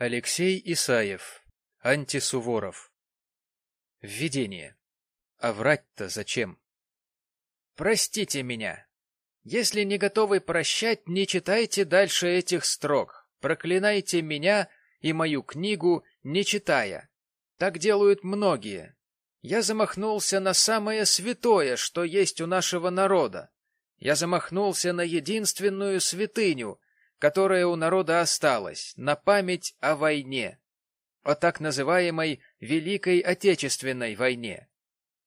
Алексей Исаев. Антисуворов. Введение. А врать-то зачем? Простите меня. Если не готовы прощать, не читайте дальше этих строк. Проклинайте меня и мою книгу, не читая. Так делают многие. Я замахнулся на самое святое, что есть у нашего народа. Я замахнулся на единственную святыню, которая у народа осталась, на память о войне, о так называемой Великой Отечественной войне.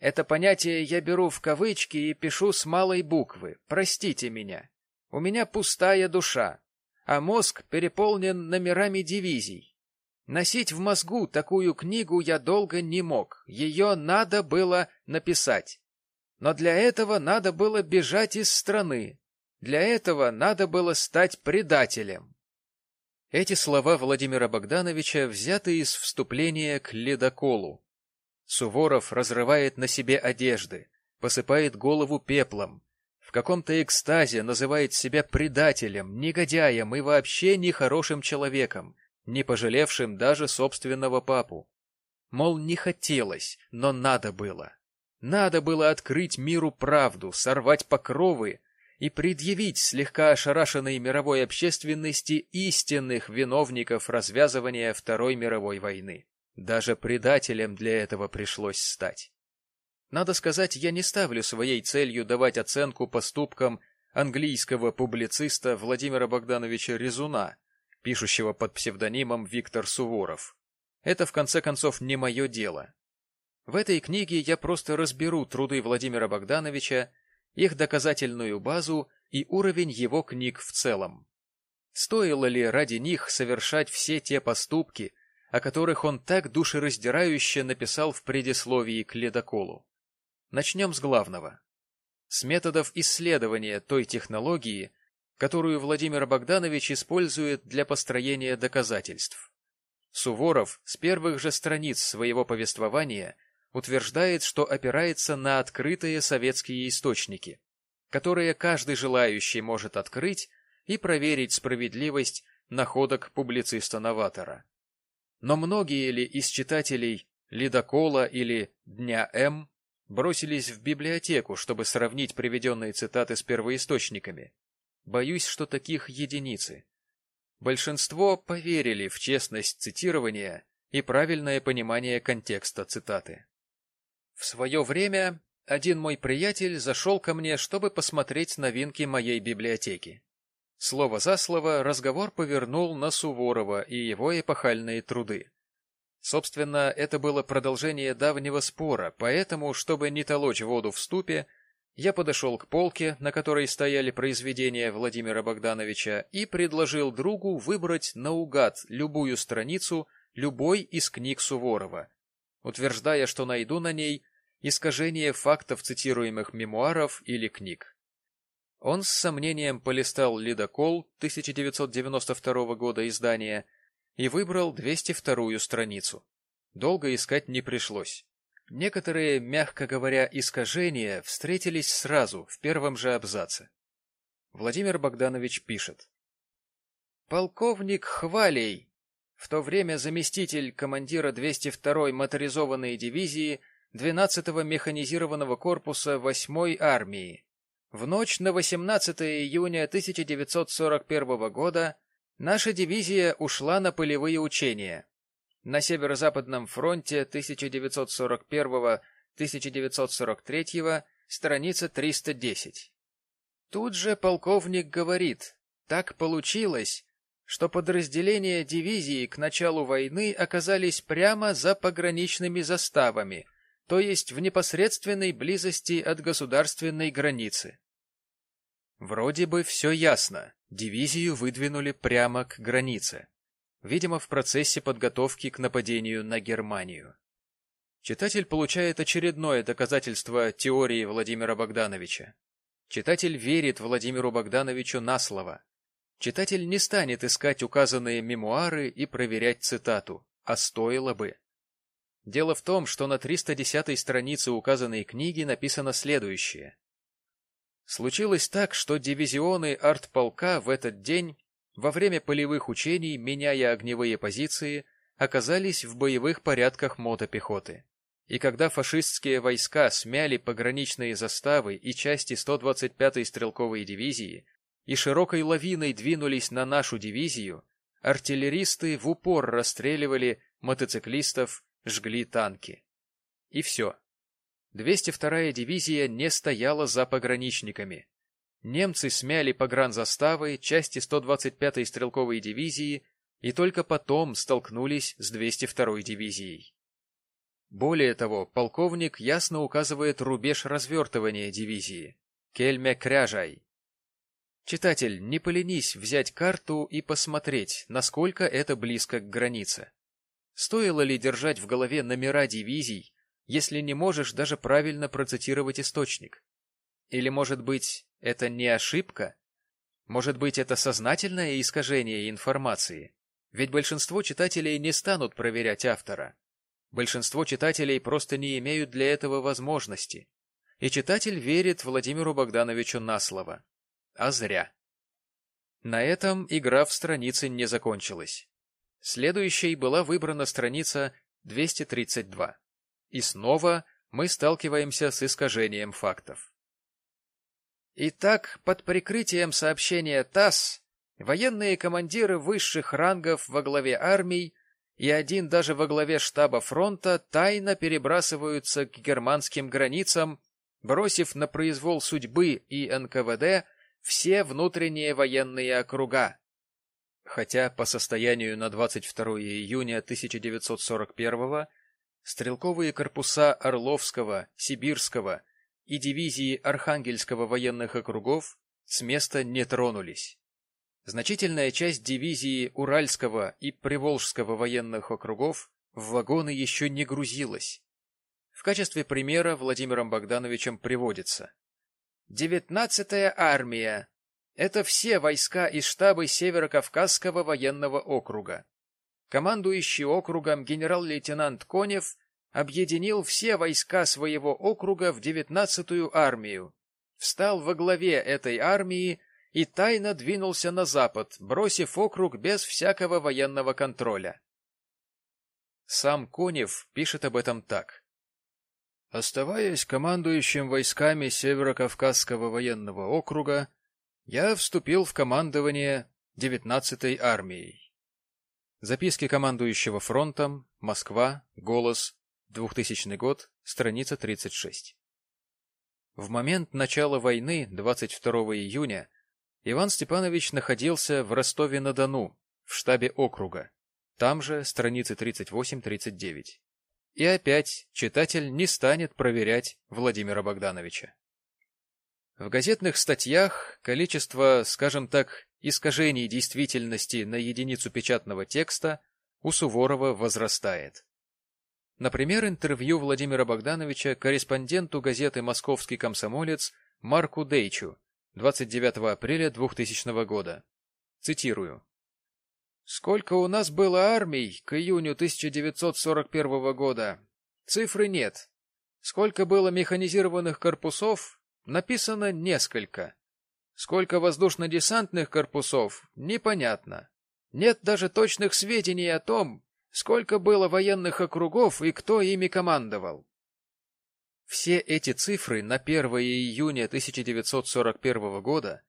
Это понятие я беру в кавычки и пишу с малой буквы. Простите меня. У меня пустая душа, а мозг переполнен номерами дивизий. Носить в мозгу такую книгу я долго не мог, ее надо было написать. Но для этого надо было бежать из страны, для этого надо было стать предателем. Эти слова Владимира Богдановича взяты из вступления к ледоколу. Суворов разрывает на себе одежды, посыпает голову пеплом, в каком-то экстазе называет себя предателем, негодяем и вообще нехорошим человеком, не пожалевшим даже собственного папу. Мол, не хотелось, но надо было. Надо было открыть миру правду, сорвать покровы и предъявить слегка ошарашенной мировой общественности истинных виновников развязывания Второй мировой войны. Даже предателем для этого пришлось стать. Надо сказать, я не ставлю своей целью давать оценку поступкам английского публициста Владимира Богдановича Резуна, пишущего под псевдонимом Виктор Суворов. Это, в конце концов, не мое дело. В этой книге я просто разберу труды Владимира Богдановича их доказательную базу и уровень его книг в целом. Стоило ли ради них совершать все те поступки, о которых он так душераздирающе написал в предисловии к ледоколу? Начнем с главного. С методов исследования той технологии, которую Владимир Богданович использует для построения доказательств. Суворов с первых же страниц своего повествования утверждает, что опирается на открытые советские источники, которые каждый желающий может открыть и проверить справедливость находок публициста-новатора. Но многие ли из читателей «Ледокола» или «Дня М» бросились в библиотеку, чтобы сравнить приведенные цитаты с первоисточниками? Боюсь, что таких единицы. Большинство поверили в честность цитирования и правильное понимание контекста цитаты. В свое время один мой приятель зашел ко мне, чтобы посмотреть новинки моей библиотеки. Слово за слово разговор повернул на Суворова и его эпохальные труды. Собственно, это было продолжение давнего спора, поэтому, чтобы не толочь воду в ступе, я подошел к полке, на которой стояли произведения Владимира Богдановича, и предложил другу выбрать наугад любую страницу любой из книг Суворова, утверждая, что найду на ней искажение фактов цитируемых мемуаров или книг. Он с сомнением полистал «Ледокол» 1992 года издания и выбрал 202-ю страницу. Долго искать не пришлось. Некоторые, мягко говоря, искажения встретились сразу, в первом же абзаце. Владимир Богданович пишет. «Полковник Хвалей в то время заместитель командира 202-й моторизованной дивизии 12-го механизированного корпуса 8-й армии. В ночь на 18 июня 1941 года наша дивизия ушла на полевые учения. На Северо-Западном фронте 1941-1943, страница 310. Тут же полковник говорит, так получилось, что подразделения дивизии к началу войны оказались прямо за пограничными заставами, то есть в непосредственной близости от государственной границы. Вроде бы все ясно, дивизию выдвинули прямо к границе, видимо, в процессе подготовки к нападению на Германию. Читатель получает очередное доказательство теории Владимира Богдановича. Читатель верит Владимиру Богдановичу на слово, Читатель не станет искать указанные мемуары и проверять цитату, а стоило бы. Дело в том, что на 310-й странице указанной книги написано следующее. Случилось так, что дивизионы артполка в этот день во время полевых учений, меняя огневые позиции, оказались в боевых порядках мотопехоты. И когда фашистские войска смяли пограничные заставы и части 125-й стрелковой дивизии и широкой лавиной двинулись на нашу дивизию, артиллеристы в упор расстреливали мотоциклистов, жгли танки. И все. 202-я дивизия не стояла за пограничниками. Немцы смяли погранзаставы, части 125-й стрелковой дивизии и только потом столкнулись с 202-й дивизией. Более того, полковник ясно указывает рубеж развертывания дивизии – Кельме-Кряжай. Читатель, не поленись взять карту и посмотреть, насколько это близко к границе. Стоило ли держать в голове номера дивизий, если не можешь даже правильно процитировать источник? Или, может быть, это не ошибка? Может быть, это сознательное искажение информации? Ведь большинство читателей не станут проверять автора. Большинство читателей просто не имеют для этого возможности. И читатель верит Владимиру Богдановичу на слово. А зря. На этом игра в страницы не закончилась. Следующей была выбрана страница 232. И снова мы сталкиваемся с искажением фактов. Итак, под прикрытием сообщения ТАСС, военные командиры высших рангов во главе армий и один даже во главе штаба фронта тайно перебрасываются к германским границам, бросив на произвол судьбы и НКВД все внутренние военные округа. Хотя по состоянию на 22 июня 1941 стрелковые корпуса Орловского, Сибирского и дивизии Архангельского военных округов с места не тронулись. Значительная часть дивизии Уральского и Приволжского военных округов в вагоны еще не грузилась. В качестве примера Владимиром Богдановичем приводится. «Девятнадцатая армия. Это все войска из штаба Северо-Кавказского военного округа. Командующий округом генерал-лейтенант Конев объединил все войска своего округа в девятнадцатую армию, встал во главе этой армии и тайно двинулся на запад, бросив округ без всякого военного контроля. Сам Конев пишет об этом так. Оставаясь командующим войсками Северо-Кавказского военного округа, я вступил в командование 19-й армией. Записки командующего фронтом, Москва, Голос, 2000 год, страница 36. В момент начала войны, 22 июня, Иван Степанович находился в Ростове-на-Дону, в штабе округа. Там же страницы 38-39. И опять читатель не станет проверять Владимира Богдановича. В газетных статьях количество, скажем так, искажений действительности на единицу печатного текста у Суворова возрастает. Например, интервью Владимира Богдановича корреспонденту газеты «Московский комсомолец» Марку Дейчу 29 апреля 2000 года. Цитирую. «Сколько у нас было армий к июню 1941 года? Цифры нет. Сколько было механизированных корпусов? Написано несколько. Сколько воздушно-десантных корпусов? Непонятно. Нет даже точных сведений о том, Сколько было военных округов и кто ими командовал? Все эти цифры на 1 июня 1941 года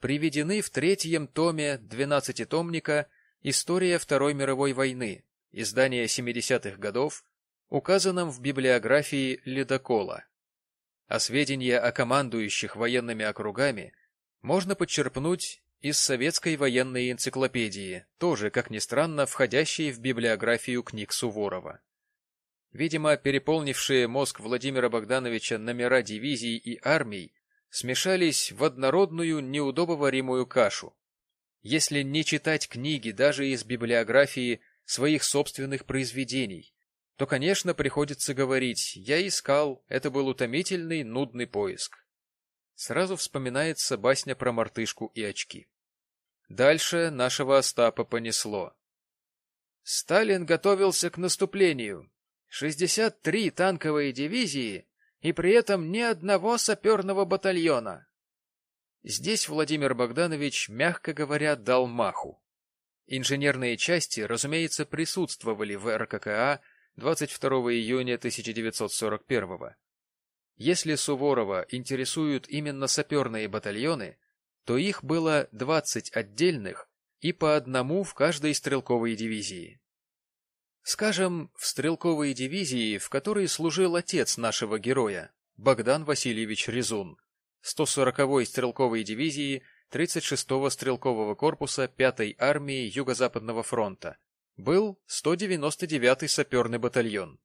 приведены в третьем томе 12-томника «История Второй мировой войны», издания 70-х годов, указанном в библиографии Ледокола. А сведения о командующих военными округами можно подчерпнуть из советской военной энциклопедии, тоже, как ни странно, входящей в библиографию книг Суворова. Видимо, переполнившие мозг Владимира Богдановича номера дивизий и армий смешались в однородную неудобоваримую кашу. Если не читать книги даже из библиографии своих собственных произведений, то, конечно, приходится говорить «я искал, это был утомительный, нудный поиск». Сразу вспоминается басня про мартышку и очки. Дальше нашего Остапа понесло. Сталин готовился к наступлению. 63 танковые дивизии и при этом ни одного саперного батальона. Здесь Владимир Богданович, мягко говоря, дал маху. Инженерные части, разумеется, присутствовали в РККА 22 июня 1941 года. Если Суворова интересуют именно саперные батальоны, то их было 20 отдельных и по одному в каждой стрелковой дивизии. Скажем, в стрелковой дивизии, в которой служил отец нашего героя, Богдан Васильевич Резун, 140-й стрелковой дивизии 36-го стрелкового корпуса 5-й армии Юго-Западного фронта. Был 199-й саперный батальон.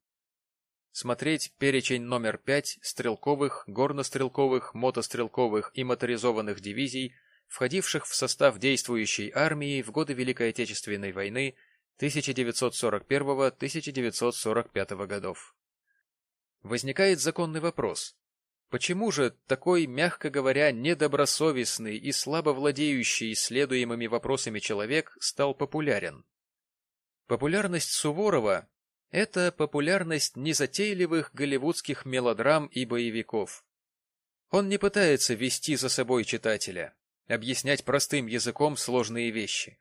Смотреть перечень номер 5 стрелковых, горнострелковых, мотострелковых и моторизованных дивизий, входивших в состав действующей армии в годы Великой Отечественной войны 1941-1945 годов. Возникает законный вопрос. Почему же такой, мягко говоря, недобросовестный и слабо владеющий исследуемыми вопросами человек стал популярен? Популярность Суворова – это популярность незатейливых голливудских мелодрам и боевиков. Он не пытается вести за собой читателя, объяснять простым языком сложные вещи.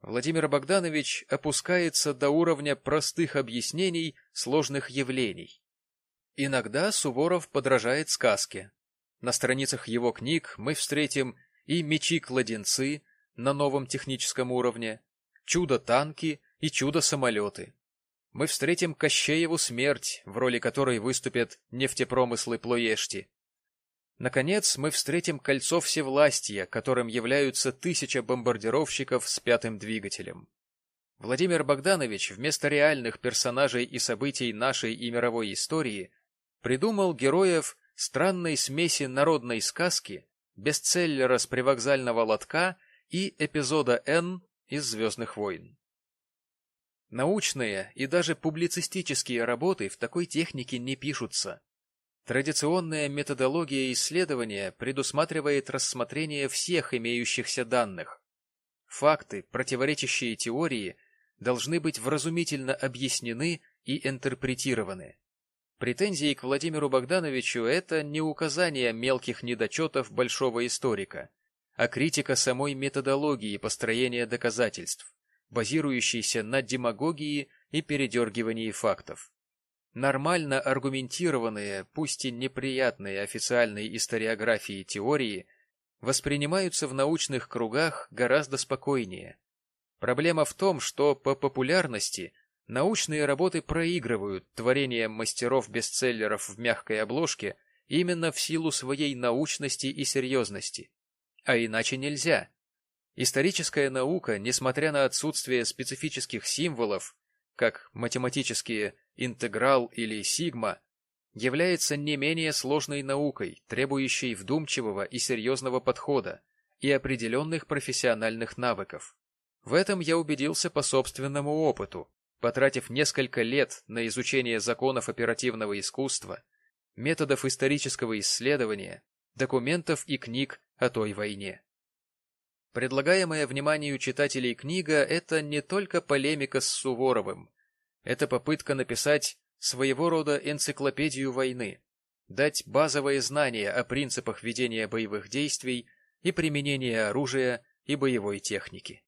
Владимир Богданович опускается до уровня простых объяснений сложных явлений. Иногда Суворов подражает сказке. На страницах его книг мы встретим и мечи-кладенцы на новом техническом уровне, чудо-танки и чудо-самолеты. Мы встретим Кощееву смерть, в роли которой выступят нефтепромыслы Плоешти. Наконец, мы встретим кольцо всевластия, которым являются тысяча бомбардировщиков с пятым двигателем. Владимир Богданович вместо реальных персонажей и событий нашей и мировой истории придумал героев странной смеси народной сказки, бестселлера с привокзального лотка и эпизода «Н» из «Звездных войн». Научные и даже публицистические работы в такой технике не пишутся. Традиционная методология исследования предусматривает рассмотрение всех имеющихся данных. Факты, противоречащие теории, должны быть вразумительно объяснены и интерпретированы. Претензии к Владимиру Богдановичу – это не указание мелких недочетов большого историка, а критика самой методологии построения доказательств, базирующейся на демагогии и передергивании фактов. Нормально аргументированные, пусть и неприятные официальной историографии теории воспринимаются в научных кругах гораздо спокойнее. Проблема в том, что по популярности Научные работы проигрывают творениям мастеров-бестселлеров в мягкой обложке именно в силу своей научности и серьезности. А иначе нельзя. Историческая наука, несмотря на отсутствие специфических символов, как математические интеграл или сигма, является не менее сложной наукой, требующей вдумчивого и серьезного подхода и определенных профессиональных навыков. В этом я убедился по собственному опыту, потратив несколько лет на изучение законов оперативного искусства, методов исторического исследования, документов и книг о той войне. Предлагаемая вниманию читателей книга – это не только полемика с Суворовым, это попытка написать своего рода энциклопедию войны, дать базовые знания о принципах ведения боевых действий и применения оружия и боевой техники.